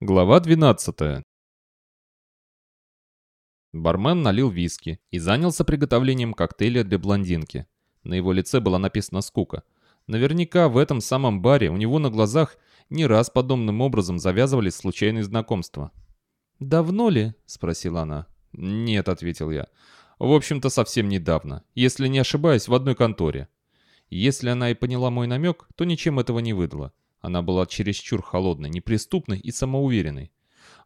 Глава 12. Бармен налил виски и занялся приготовлением коктейля для блондинки. На его лице была написана скука. Наверняка в этом самом баре у него на глазах не раз подобным образом завязывались случайные знакомства. «Давно ли?» — спросила она. «Нет», — ответил я. «В общем-то, совсем недавно. Если не ошибаюсь, в одной конторе». Если она и поняла мой намек, то ничем этого не выдала. Она была чересчур холодной, неприступной и самоуверенной.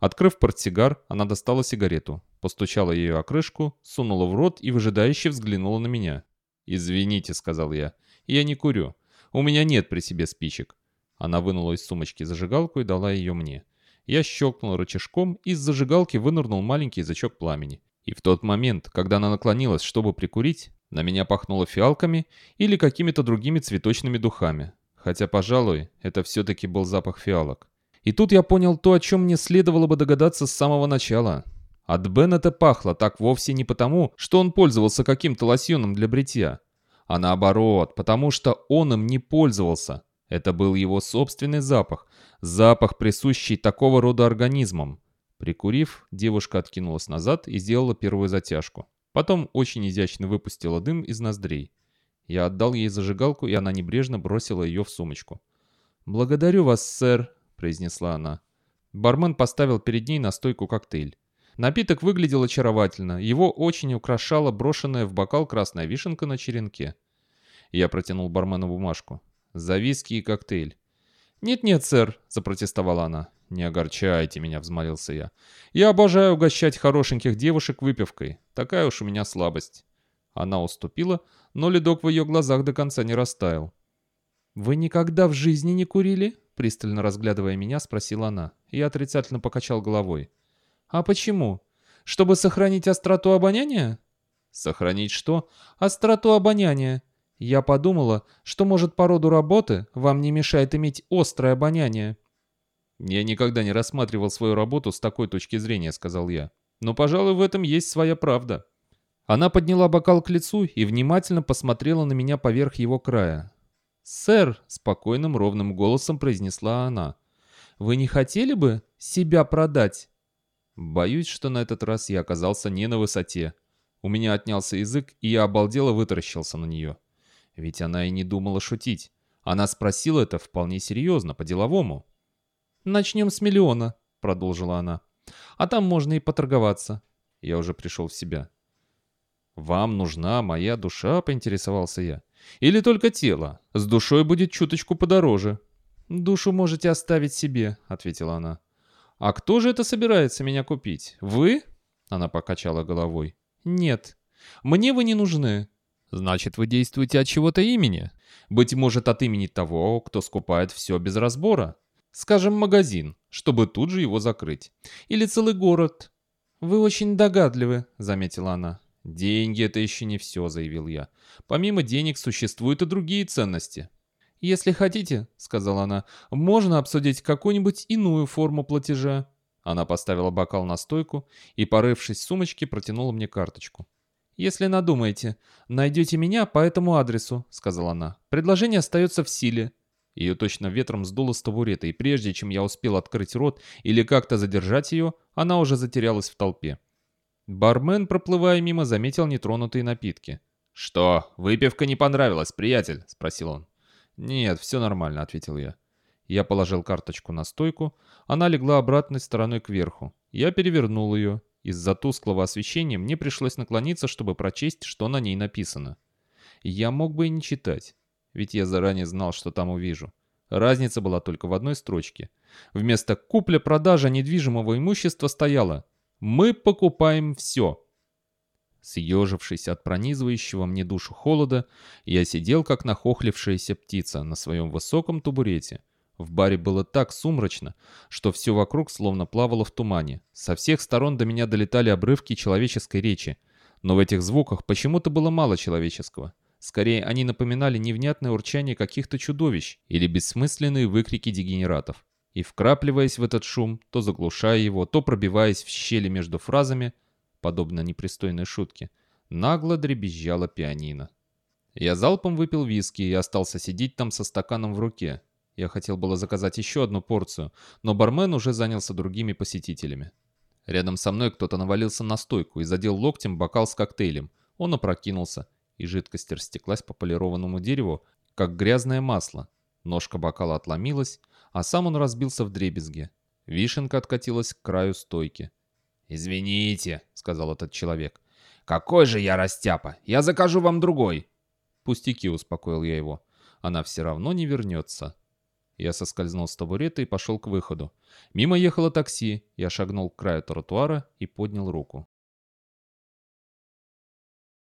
Открыв портсигар, она достала сигарету, постучала ее о крышку, сунула в рот и выжидающе взглянула на меня. «Извините», — сказал я, — «я не курю. У меня нет при себе спичек». Она вынула из сумочки зажигалку и дала ее мне. Я щелкнул рычажком, и из зажигалки вынырнул маленький язычок пламени. И в тот момент, когда она наклонилась, чтобы прикурить, на меня пахнуло фиалками или какими-то другими цветочными духами. Хотя, пожалуй, это все-таки был запах фиалок. И тут я понял то, о чем мне следовало бы догадаться с самого начала. От Беннета пахло так вовсе не потому, что он пользовался каким-то лосьоном для бритья, а наоборот, потому что он им не пользовался. Это был его собственный запах, запах, присущий такого рода организмам. Прикурив, девушка откинулась назад и сделала первую затяжку. Потом очень изящно выпустила дым из ноздрей. Я отдал ей зажигалку, и она небрежно бросила ее в сумочку. «Благодарю вас, сэр», — произнесла она. Бармен поставил перед ней на стойку коктейль. Напиток выглядел очаровательно, его очень украшала брошенная в бокал красная вишенка на черенке. Я протянул бармену бумажку. «За виски и коктейль». «Нет-нет, сэр», — запротестовала она. «Не огорчайте меня», — взмолился я. «Я обожаю угощать хорошеньких девушек выпивкой. Такая уж у меня слабость». Она уступила, но ледок в ее глазах до конца не растаял. «Вы никогда в жизни не курили?» Пристально разглядывая меня, спросила она. Я отрицательно покачал головой. «А почему? Чтобы сохранить остроту обоняния?» «Сохранить что?» «Остроту обоняния. Я подумала, что, может, по роду работы вам не мешает иметь острое обоняние». «Я никогда не рассматривал свою работу с такой точки зрения», — сказал я. «Но, пожалуй, в этом есть своя правда». Она подняла бокал к лицу и внимательно посмотрела на меня поверх его края. «Сэр», — спокойным ровным голосом произнесла она, — «вы не хотели бы себя продать?» Боюсь, что на этот раз я оказался не на высоте. У меня отнялся язык, и я обалдело вытаращился на нее. Ведь она и не думала шутить. Она спросила это вполне серьезно, по-деловому. «Начнем с миллиона», — продолжила она. «А там можно и поторговаться». Я уже пришел в себя. «Вам нужна моя душа?» — поинтересовался я. «Или только тело? С душой будет чуточку подороже». «Душу можете оставить себе», — ответила она. «А кто же это собирается меня купить? Вы?» Она покачала головой. «Нет. Мне вы не нужны». «Значит, вы действуете от чего-то имени? Быть может, от имени того, кто скупает все без разбора? Скажем, магазин, чтобы тут же его закрыть. Или целый город». «Вы очень догадливы», — заметила она. «Деньги — это еще не все», — заявил я. «Помимо денег существуют и другие ценности». «Если хотите», — сказала она, — «можно обсудить какую-нибудь иную форму платежа». Она поставила бокал на стойку и, порывшись в сумочке, протянула мне карточку. «Если надумаете, найдете меня по этому адресу», — сказала она. «Предложение остается в силе». Ее точно ветром сдуло с табурета, и прежде чем я успел открыть рот или как-то задержать ее, она уже затерялась в толпе. Бармен, проплывая мимо, заметил нетронутые напитки. «Что, выпивка не понравилась, приятель?» — спросил он. «Нет, все нормально», — ответил я. Я положил карточку на стойку, она легла обратной стороной кверху. Я перевернул ее. Из-за тусклого освещения мне пришлось наклониться, чтобы прочесть, что на ней написано. Я мог бы и не читать, ведь я заранее знал, что там увижу. Разница была только в одной строчке. Вместо «купля-продажа недвижимого имущества» стояло мы покупаем все. Съежившись от пронизывающего мне душу холода, я сидел, как нахохлившаяся птица, на своем высоком табурете. В баре было так сумрачно, что все вокруг словно плавало в тумане. Со всех сторон до меня долетали обрывки человеческой речи, но в этих звуках почему-то было мало человеческого. Скорее, они напоминали невнятное урчание каких-то чудовищ или бессмысленные выкрики дегенератов и, вкрапливаясь в этот шум, то заглушая его, то пробиваясь в щели между фразами, подобно непристойной шутке, нагло дребезжала пианино. Я залпом выпил виски и остался сидеть там со стаканом в руке. Я хотел было заказать еще одну порцию, но бармен уже занялся другими посетителями. Рядом со мной кто-то навалился на стойку и задел локтем бокал с коктейлем. Он опрокинулся, и жидкость растеклась по полированному дереву, как грязное масло. Ножка бокала отломилась, а сам он разбился в дребезге. Вишенка откатилась к краю стойки. «Извините», — сказал этот человек. «Какой же я растяпа! Я закажу вам другой!» «Пустяки», — успокоил я его. «Она все равно не вернется». Я соскользнул с табурета и пошел к выходу. Мимо ехало такси. Я шагнул к краю тротуара и поднял руку.